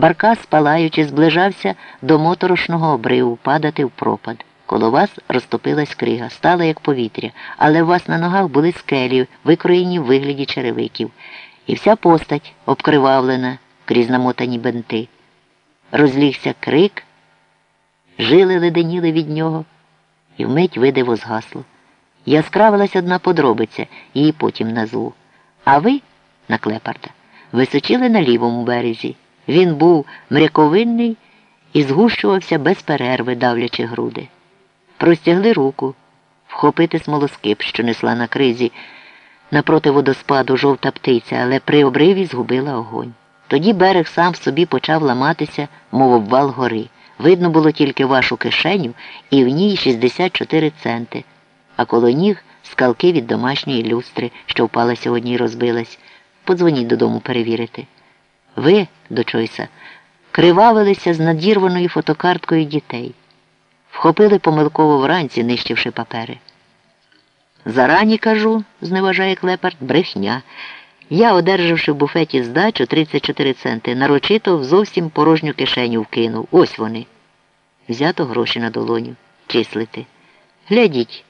Баркас, палаючи, зближався до моторошного обриву, падати в пропад. Коло вас розтопилась крига, стала як повітря, але у вас на ногах були скелі, викроєні в вигляді черевиків, і вся постать обкривавлена крізь намотані бенти. Розлігся крик, жили леденіли від нього, і вмить видиво згасло. Яскравилась одна подробиця, її потім назву. А ви, на Клепарда, височили на лівому березі. Він був мряковинний і згущувався без перерви, давлячи груди. Простягли руку, вхопити смолоскип, що несла на кризі. Напроти водоспаду жовта птиця, але при обриві згубила огонь. Тоді берег сам в собі почав ламатися, мов обвал гори. Видно було тільки вашу кишеню, і в ній 64 центи, а коло ніг скалки від домашньої люстри, що впала сьогодні і розбилась. Подзвоніть додому перевірити. Ви, до Чойса, кривавилися з надірваною фотокарткою дітей. Вхопили помилково вранці, нищивши папери. Зарані кажу, зневажає клепард, брехня. Я, одержавши в буфеті здачу 34 центи, нарочито в зовсім порожню кишеню вкинув. Ось вони. Взято гроші на долоню. Числити. Глядіть.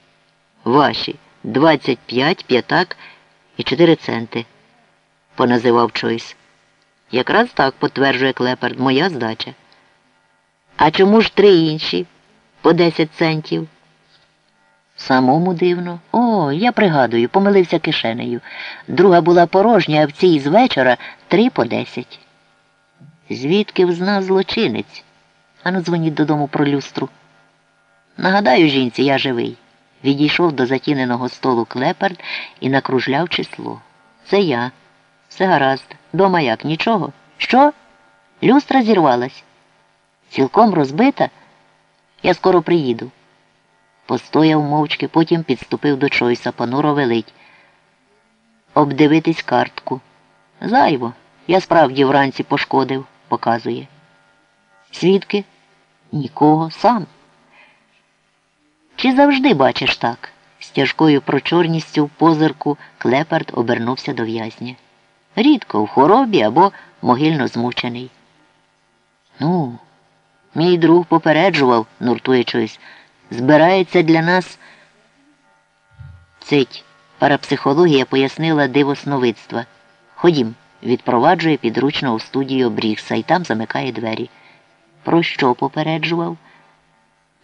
Ваші 25, п'ятак і 4 центи, поназивав Чойс. Якраз так потверджує клепард, моя здача. А чому ж три інші? По 10 центів. Самому дивно. О, я пригадую, помилився кишенею. Друга була порожня, а в цій з вечора три по десять. Звідки взнав злочинець? Ану, дзвоніть додому про люстру. Нагадаю, жінці, я живий. Відійшов до затіненого столу клепард і накружляв число. Це я. Все гаразд. Дома як? Нічого? Що? Люстра зірвалась. Цілком розбита? Я скоро приїду. Постояв мовчки, потім підступив до Чойса, понуро велить. Обдивитись картку. Зайво. Я справді вранці пошкодив, показує. Свідки? Нікого, сам. Чи завжди бачиш так? З тяжкою прочорністю в позирку клепард обернувся до в'язня. Рідко в хоробі або могильно змучений. Ну, мій друг попереджував, нуртує чогось, збирається для нас. Цить. Парапсихологія пояснила диво сновидства. Ходім, відпроваджує підручно у студію Брікса і там замикає двері. Про що попереджував?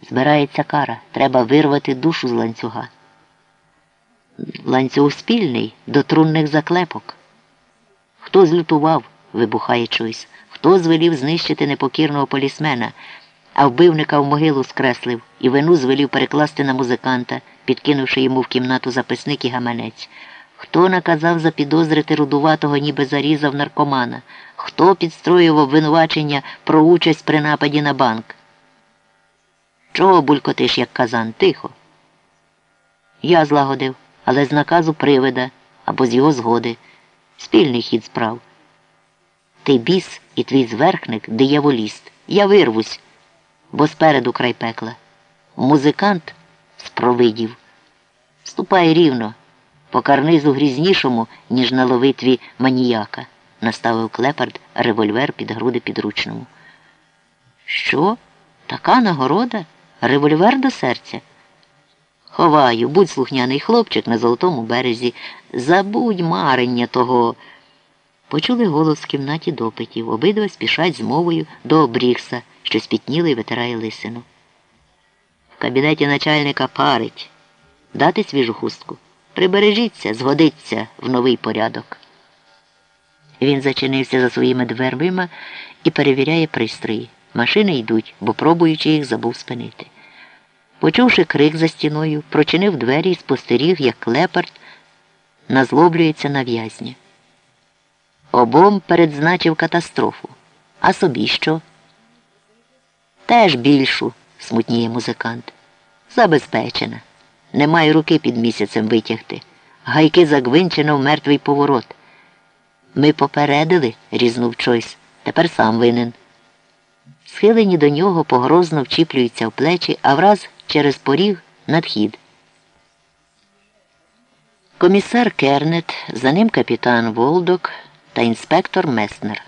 Збирається кара. Треба вирвати душу з ланцюга. Ланцюг спільний до трунних заклепок. Хто злютував, вибухає Чойс, хто звелів знищити непокірного полісмена, а вбивника в могилу скреслив і вину звелів перекласти на музиканта, підкинувши йому в кімнату записник і гаманець. Хто наказав запідозрити рудуватого, ніби зарізав наркомана, хто підстроював обвинувачення про участь при нападі на банк. Чого булькотиш, як казан, тихо? Я злагодив, але з наказу привида або з його згоди. Спільний хід справ. Ти біс і твій зверхник дияволіст. Я вирвусь, бо спереду край пекла. Музикант спровидів. Ступай рівно, по карнизу грізнішому, ніж на ловитві маніяка, наставив клепард револьвер під груди підручному. Що? Така нагорода? Револьвер до серця? Ховаю, будь слухняний хлопчик на золотому березі. Забудь марення того. Почули голос в кімнаті допитів. Обидва спішать з мовою до обрігса, що спітніли і витирає лисину. В кабінеті начальника парить. Дати свіжу хустку. Прибережіться, згодиться в новий порядок. Він зачинився за своїми дверима і перевіряє пристрої. Машини йдуть, бо пробуючи їх, забув спинити. Почувши крик за стіною, прочинив двері і спостеріг, як клепард назлоблюється на в'язня. Обом передзначив катастрофу. А собі що? Теж більшу, смутніє музикант. Забезпечена. Немає руки під місяцем витягти. Гайки загвинчено в мертвий поворот. Ми попередили, різнув Чойс. Тепер сам винен. Схилені до нього погрозно вчіплюються в плечі, а враз через поріг надхід. Комісар Кернет, за ним капітан Волдок та інспектор Меснер.